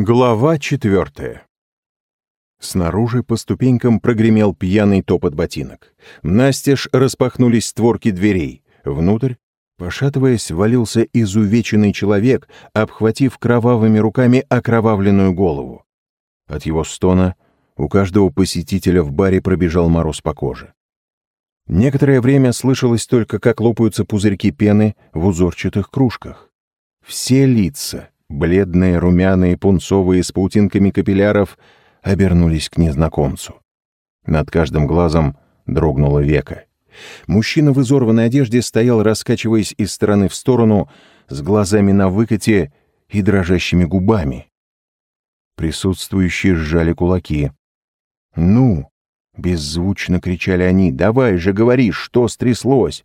Глава четвертая. Снаружи по ступенькам прогремел пьяный топот ботинок. Настежь распахнулись створки дверей. Внутрь, пошатываясь, валился изувеченный человек, обхватив кровавыми руками окровавленную голову. От его стона у каждого посетителя в баре пробежал мороз по коже. Некоторое время слышалось только, как лопаются пузырьки пены в узорчатых кружках. Все лица, бледные, румяные, пунцовые, с паутинками капилляров, обернулись к незнакомцу. Над каждым глазом дрогнуло веко. Мужчина в изорванной одежде стоял, раскачиваясь из стороны в сторону, с глазами на выкате и дрожащими губами. Присутствующие сжали кулаки. «Ну!» — беззвучно кричали они. «Давай же говори, что стряслось!»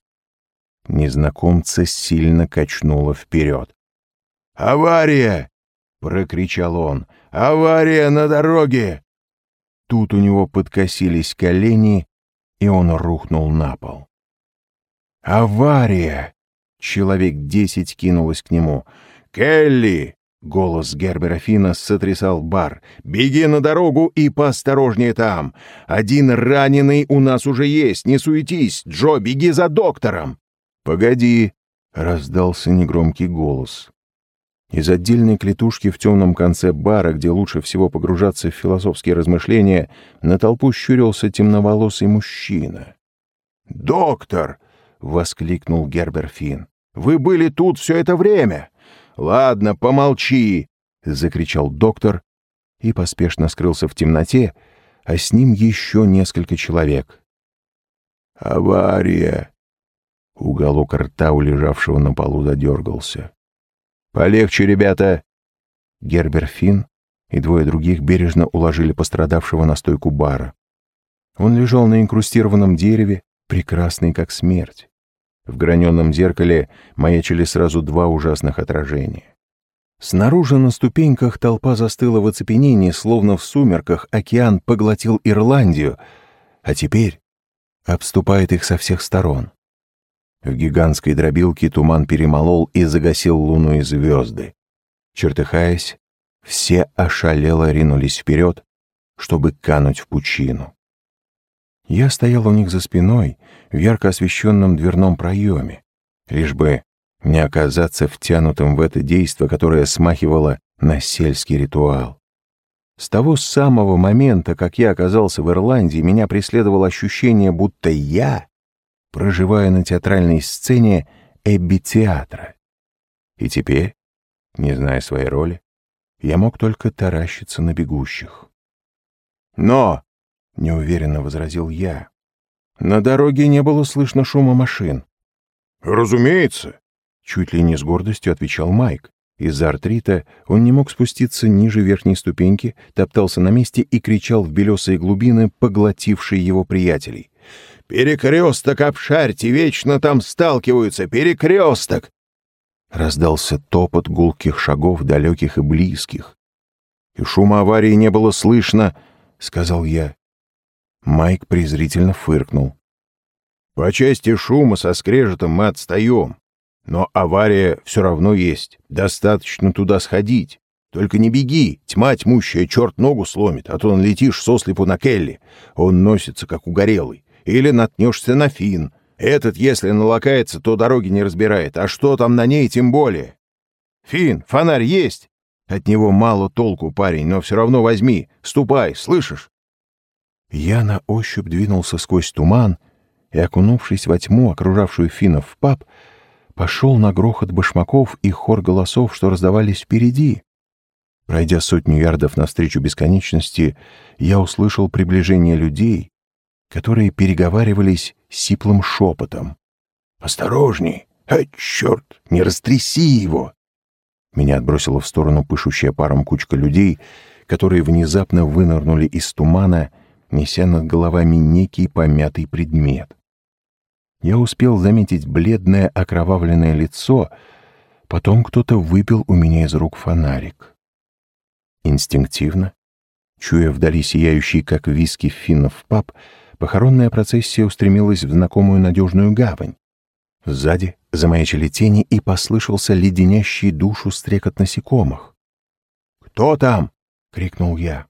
Незнакомца сильно качнуло вперед. «Авария!» — прокричал он. «Авария на дороге!» Тут у него подкосились колени, и он рухнул на пол. «Авария!» — человек десять кинулось к нему. «Келли!» — голос Гербера Фина сотрясал бар. «Беги на дорогу и поосторожнее там! Один раненый у нас уже есть, не суетись! Джо, беги за доктором!» «Погоди!» — раздался негромкий голос. Из отдельной клетушки в темном конце бара, где лучше всего погружаться в философские размышления, на толпу щурился темноволосый мужчина. «Доктор!» — воскликнул Гербер Финн. «Вы были тут все это время!» «Ладно, помолчи!» — закричал доктор и поспешно скрылся в темноте, а с ним еще несколько человек. «Авария!» Уголок рта у лежавшего на полу задергался. «Полегче, ребята!» Гербер Финн и двое других бережно уложили пострадавшего на стойку бара. Он лежал на инкрустированном дереве, прекрасный как смерть. В граненом зеркале маячили сразу два ужасных отражения. Снаружи на ступеньках толпа застыла в оцепенении, словно в сумерках океан поглотил Ирландию, а теперь обступает их со всех сторон. В гигантской дробилке туман перемолол и загасил луну и звезды. Чертыхаясь, все ошалело ринулись вперед, чтобы кануть в пучину. Я стоял у них за спиной в ярко освещенном дверном проеме, лишь бы не оказаться втянутым в это действо, которое смахивало на сельский ритуал. С того самого момента, как я оказался в Ирландии, меня преследовало ощущение, будто я проживая на театральной сцене Эбби театра. И теперь, не зная своей роли, я мог только таращиться на бегущих. «Но!» — неуверенно возразил я. «На дороге не было слышно шума машин». «Разумеется!» — чуть ли не с гордостью отвечал Майк. Из-за артрита он не мог спуститься ниже верхней ступеньки, топтался на месте и кричал в белесые глубины, поглотившие его приятелей. Перекресток обшарьте, вечно там сталкиваются, перекресток!» Раздался топот гулких шагов, далеких и близких. «И шума аварии не было слышно», — сказал я. Майк презрительно фыркнул. «По части шума со скрежетом мы отстаем, но авария все равно есть, достаточно туда сходить. Только не беги, тьма тьмущая, черт ногу сломит, а то налетишь сослепу на Келли. Он носится, как угорелый или наткнешься на фин. Этот, если налакается, то дороги не разбирает, а что там на ней, тем более. Фин, фонарь есть? От него мало толку, парень, но все равно возьми, ступай, слышишь? Я на ощупь двинулся сквозь туман и, окунувшись во тьму, окружавшую финнов в паб, пошел на грохот башмаков и хор голосов, что раздавались впереди. Пройдя сотню ярдов навстречу бесконечности, я услышал приближение людей, которые переговаривались сиплым шепотом. «Осторожней! А, черт! Не растряси его!» Меня отбросила в сторону пышущая паром кучка людей, которые внезапно вынырнули из тумана, неся над головами некий помятый предмет. Я успел заметить бледное окровавленное лицо, потом кто-то выпил у меня из рук фонарик. Инстинктивно, чуя вдали сияющий, как виски финнов пап, Похоронная процессия устремилась в знакомую надежную гавань. Сзади замаячили тени, и послышался леденящий душу стрекот насекомых. «Кто там?» — крикнул я.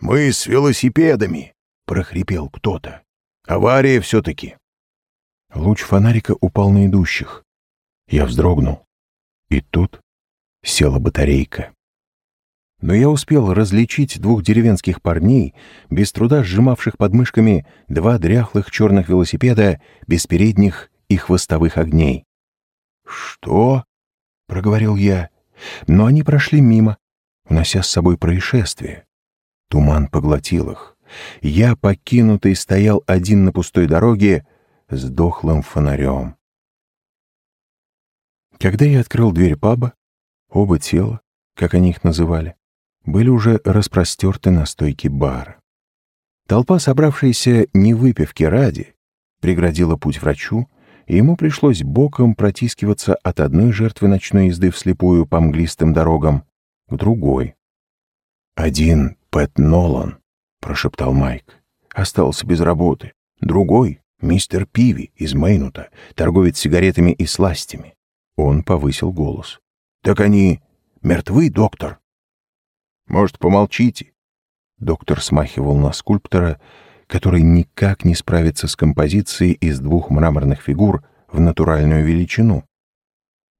«Мы с велосипедами!» — прохрипел кто-то. «Авария все-таки!» Луч фонарика упал на идущих. Я вздрогнул. И тут села батарейка. Но я успел различить двух деревенских парней, без труда сжимавших под мышками два дряхлых черных велосипеда без передних и хвостовых огней. «Что?» — проговорил я. Но они прошли мимо, унося с собой происшествие. Туман поглотил их. Я, покинутый, стоял один на пустой дороге с дохлым фонарем. Когда я открыл дверь паба, оба тела, как они их называли, были уже распростерты на стойке бара. Толпа, собравшаяся не выпивки ради, преградила путь врачу, и ему пришлось боком протискиваться от одной жертвы ночной езды вслепую по мглистым дорогам к другой. «Один Пэт Нолан», — прошептал Майк, — «остался без работы. Другой — мистер Пиви из Мейнута, торговец сигаретами и сластями». Он повысил голос. «Так они мертвы, доктор?» «Может, помолчите?» Доктор смахивал на скульптора, который никак не справится с композицией из двух мраморных фигур в натуральную величину.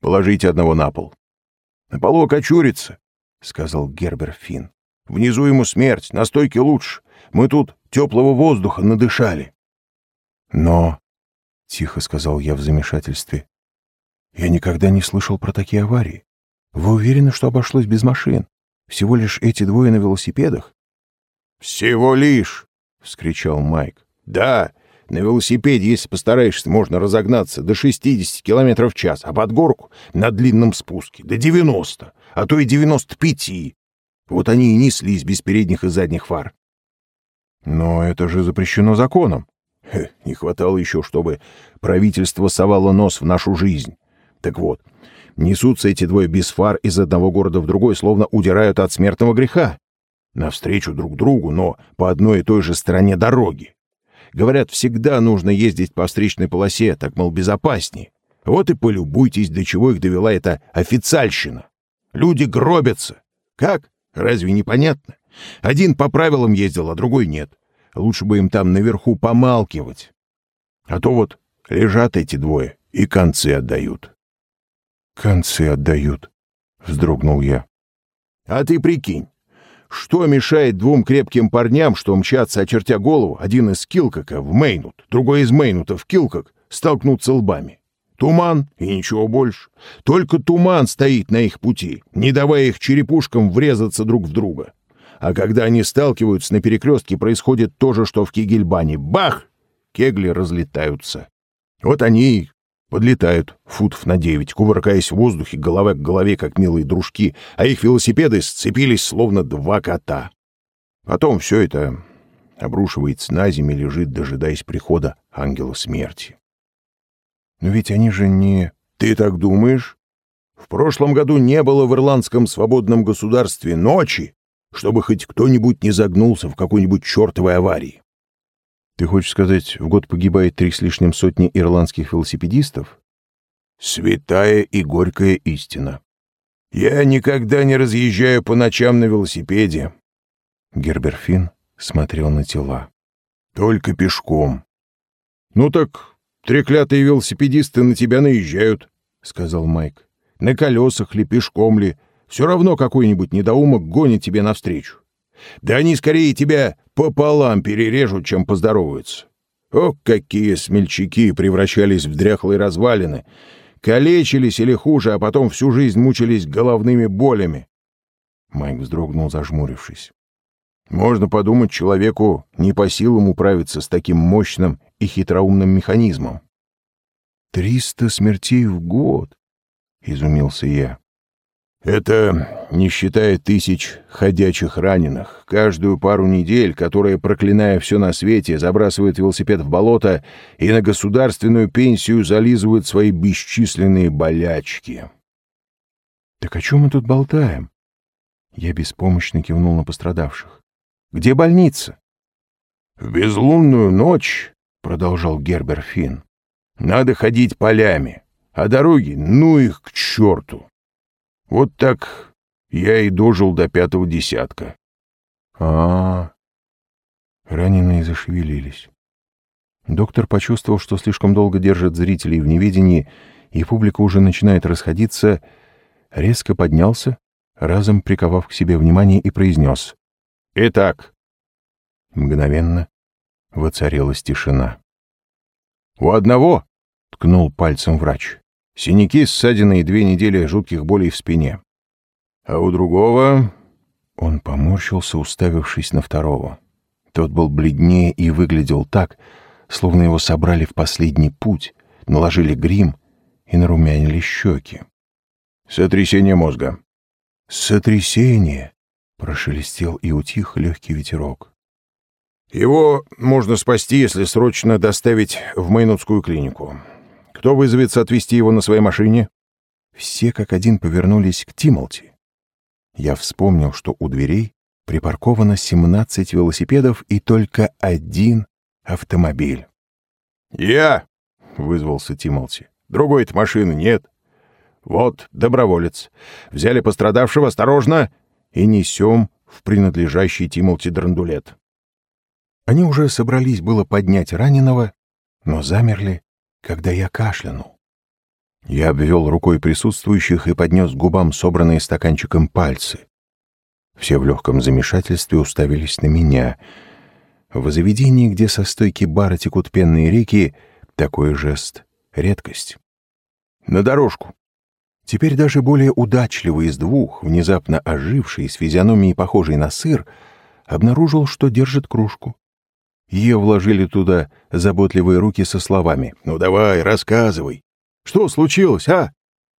«Положите одного на пол». «На полу окочурится», — сказал Гербер Финн. «Внизу ему смерть, на стойке лучше. Мы тут теплого воздуха надышали». «Но», — тихо сказал я в замешательстве, — «я никогда не слышал про такие аварии. Вы уверены, что обошлось без машин? Всего лишь эти двое на велосипедах?» «Всего лишь!» — вскричал Майк. «Да, на велосипеде, если постараешься, можно разогнаться до 60 км в час, а под горку на длинном спуске до 90, а то и 95. Вот они и неслись без передних и задних фар». «Но это же запрещено законом». Хе, «Не хватало еще, чтобы правительство совало нос в нашу жизнь. Так вот, несутся эти двое без фар из одного города в другой, словно удирают от смертного греха навстречу друг другу, но по одной и той же стороне дороги. Говорят, всегда нужно ездить по встречной полосе, так, мол, безопаснее. Вот и полюбуйтесь, до чего их довела эта официальщина. Люди гробятся. Как? Разве непонятно? Один по правилам ездил, а другой нет. Лучше бы им там наверху помалкивать. А то вот лежат эти двое и концы отдают. «Концы отдают», — вздрогнул я. «А ты прикинь, что мешает двум крепким парням, что мчатся, очертя голову, один из Килкока в Мейнут, другой из Мейнута в Килкок, столкнуться лбами? Туман и ничего больше. Только туман стоит на их пути, не давая их черепушкам врезаться друг в друга. А когда они сталкиваются на перекрестке, происходит то же, что в Кегельбане. Бах! Кегли разлетаются. Вот они Подлетают футов на девять, кувыркаясь в воздухе, голова к голове, как милые дружки, а их велосипеды сцепились, словно два кота. Потом все это обрушивается на землю и лежит, дожидаясь прихода ангела смерти. Но ведь они же не... Ты так думаешь? В прошлом году не было в ирландском свободном государстве ночи, чтобы хоть кто-нибудь не загнулся в какой-нибудь чертовой аварии. Ты хочешь сказать, в год погибает три с лишним сотни ирландских велосипедистов? Святая и горькая истина. Я никогда не разъезжаю по ночам на велосипеде. Герберфин смотрел на тела. Только пешком. Ну так треклятые велосипедисты на тебя наезжают, сказал Майк. На колесах ли, пешком ли, все равно какой-нибудь недоумок гонит тебе навстречу. Да они скорее тебя пополам перережут, чем поздороваются. О, какие смельчаки превращались в дряхлые развалины! Калечились или хуже, а потом всю жизнь мучились головными болями. Майк вздрогнул, зажмурившись. Можно подумать, человеку не по силам управиться с таким мощным и хитроумным механизмом. «Триста смертей в год!» — изумился я. Это не считая тысяч ходячих раненых. Каждую пару недель, которые, проклиная все на свете, забрасывают велосипед в болото и на государственную пенсию зализывают свои бесчисленные болячки. «Так о чем мы тут болтаем?» Я беспомощно кивнул на пострадавших. «Где больница?» «В безлунную ночь», — продолжал Гербер Финн, — «надо ходить полями, а дороги, ну их к черту!» Вот так Я и дожил до пятого десятка. А, -а, -а. раненые зашевелились. Доктор почувствовал, что слишком долго держит зрителей в неведении, и публика уже начинает расходиться, резко поднялся, разом приковав к себе внимание и произнес «Итак». Мгновенно воцарилась тишина. «У одного», — ткнул пальцем врач, — «синяки, ссадины и две недели жутких болей в спине. А у другого...» Он поморщился, уставившись на второго. Тот был бледнее и выглядел так, словно его собрали в последний путь, наложили грим и нарумянили щеки. «Сотрясение мозга». «Сотрясение!» — прошелестел и утих легкий ветерок. «Его можно спасти, если срочно доставить в Майнутскую клинику. Кто вызовется отвезти его на своей машине?» Все как один повернулись к Тимолти. Я вспомнил, что у дверей припарковано 17 велосипедов и только один автомобиль. «Я!» — вызвался Тимолти. «Другой-то машины нет. Вот, доброволец. Взяли пострадавшего, осторожно, и несем в принадлежащий Тимолти драндулет». Они уже собрались было поднять раненого, но замерли, когда я кашлянул. Я обвел рукой присутствующих и поднес губам собранные стаканчиком пальцы. Все в легком замешательстве уставились на меня. В заведении, где со стойки бара текут пенные реки, такой жест — редкость. На дорожку. Теперь даже более удачливый из двух, внезапно оживший, с физиономией похожей на сыр, обнаружил, что держит кружку. Ее вложили туда заботливые руки со словами «Ну давай, рассказывай». Что случилось, а?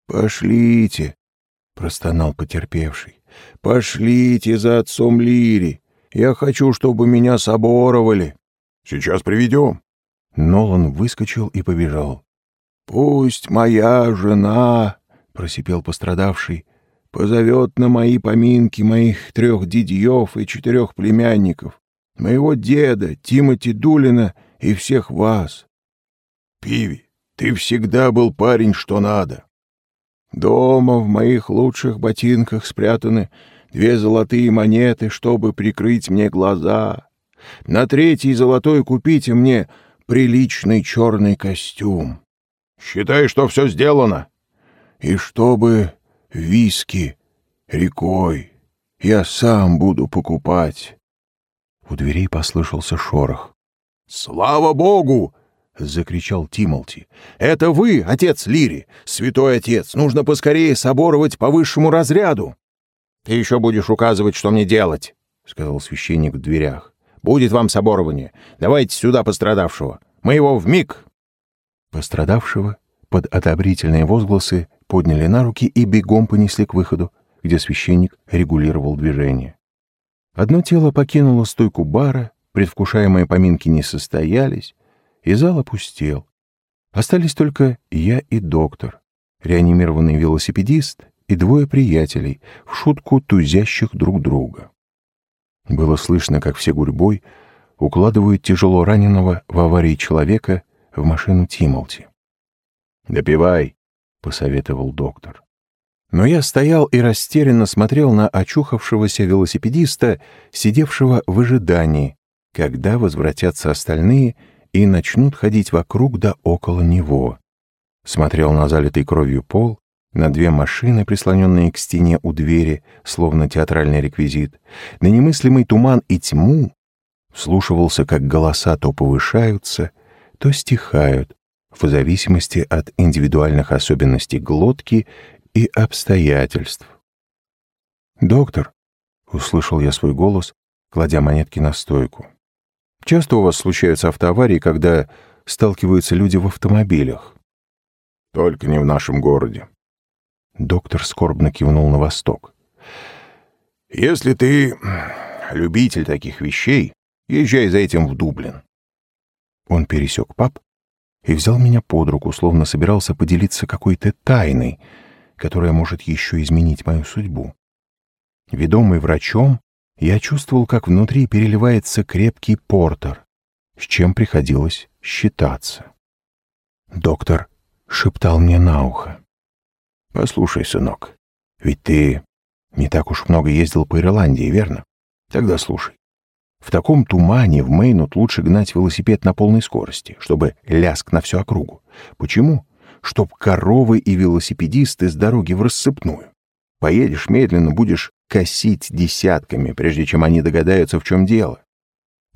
Пошлите, простонал потерпевший. Пошлите за отцом Лири. Я хочу, чтобы меня соборовали. Сейчас приведем. Нолан выскочил и побежал. Пусть моя жена, просипел пострадавший, позовет на мои поминки моих трех дядьев и четырех племянников, моего деда, Тимоти Дулина и всех вас. Пиви, ты всегда был парень, что надо. Дома в моих лучших ботинках спрятаны две золотые монеты, чтобы прикрыть мне глаза. На третий золотой купите мне приличный черный костюм. Считай, что все сделано. И чтобы виски рекой я сам буду покупать. У дверей послышался шорох. «Слава богу!» — закричал Тимолти. «Это вы, отец Лири! Святой отец! Нужно поскорее соборовать по высшему разряду!» «Ты еще будешь указывать, что мне делать!» — сказал священник в дверях. «Будет вам соборование. Давайте сюда пострадавшего. Мы его в миг. Пострадавшего под одобрительные возгласы подняли на руки и бегом понесли к выходу, где священник регулировал движение. Одно тело покинуло стойку бара, предвкушаемые поминки не состоялись, и зал опустел. Остались только я и доктор, реанимированный велосипедист и двое приятелей, в шутку тузящих друг друга. Было слышно, как все гурьбой укладывают тяжело раненого в аварии человека в машину Тимолти. «Допивай», — посоветовал доктор. Но я стоял и растерянно смотрел на очухавшегося велосипедиста, сидевшего в ожидании, когда возвратятся остальные — и начнут ходить вокруг да около него. Смотрел на залитый кровью пол, на две машины, прислоненные к стене у двери, словно театральный реквизит, на немыслимый туман и тьму, вслушивался, как голоса то повышаются, то стихают, в зависимости от индивидуальных особенностей глотки и обстоятельств. «Доктор», — услышал я свой голос, кладя монетки на стойку. Часто у вас случаются автоаварии, когда сталкиваются люди в автомобилях? Только не в нашем городе. Доктор скорбно кивнул на восток. Если ты любитель таких вещей, езжай за этим в Дублин. Он пересек паб и взял меня под руку, словно собирался поделиться какой-то тайной, которая может еще изменить мою судьбу. Ведомый врачом, я чувствовал, как внутри переливается крепкий портер, с чем приходилось считаться. Доктор шептал мне на ухо. «Послушай, сынок, ведь ты Не так уж много ездил по Ирландии, верно? Тогда слушай. В таком тумане в Мейнут лучше гнать велосипед на полной скорости, чтобы ляск на всю округу. Почему? Чтоб коровы и велосипедисты с дороги в рассыпную. Поедешь медленно, будешь косить десятками, прежде чем они догадаются, в чем дело.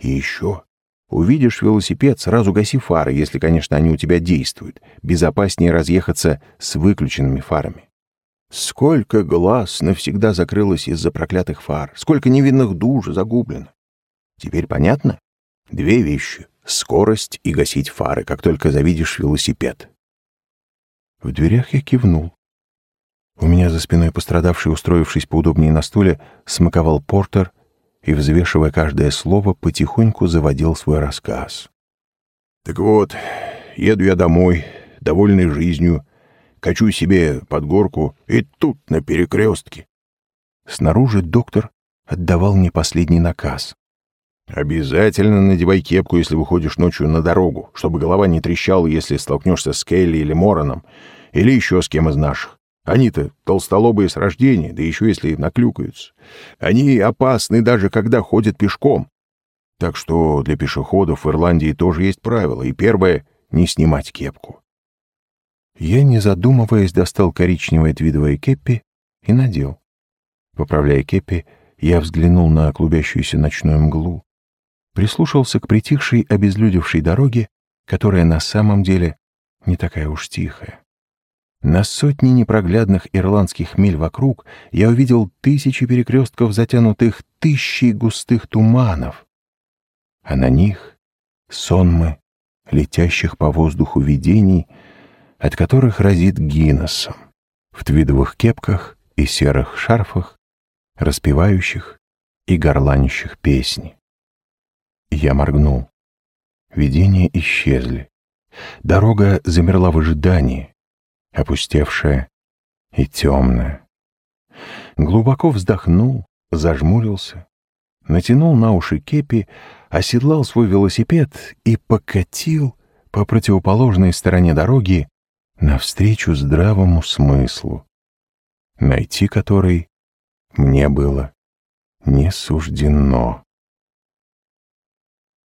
И еще. Увидишь велосипед, сразу гаси фары, если, конечно, они у тебя действуют. Безопаснее разъехаться с выключенными фарами. Сколько глаз навсегда закрылось из-за проклятых фар, сколько невинных душ загублено. Теперь понятно? Две вещи — скорость и гасить фары, как только завидишь велосипед. В дверях я кивнул. У меня за спиной пострадавший, устроившись поудобнее на стуле, смаковал портер и, взвешивая каждое слово, потихоньку заводил свой рассказ. «Так вот, еду я домой, довольный жизнью, качу себе под горку, и тут на перекрестке». Снаружи доктор отдавал мне последний наказ. «Обязательно надевай кепку, если выходишь ночью на дорогу, чтобы голова не трещала, если столкнешься с Келли или Мороном, или еще с кем из наших. Они-то толстолобые с рождения, да еще если наклюкаются. Они опасны даже когда ходят пешком. Так что для пешеходов в Ирландии тоже есть правило. И первое — не снимать кепку. Я, не задумываясь, достал коричневое твидовое кепи и надел. Поправляя кепи, я взглянул на клубящуюся ночную мглу, прислушался к притихшей, обезлюдевшей дороге, которая на самом деле не такая уж тихая. На сотни непроглядных ирландских миль вокруг я увидел тысячи перекрестков, затянутых тысячей густых туманов, а на них — сонмы летящих по воздуху видений, от которых разит Гиннесом, в твидовых кепках и серых шарфах, распевающих и горланящих песни. Я моргнул. Видения исчезли. Дорога замерла в ожидании, опустевшая и темная. Глубоко вздохнул, зажмурился, натянул на уши кепи, оседлал свой велосипед и покатил по противоположной стороне дороги навстречу здравому смыслу, найти который мне было не суждено.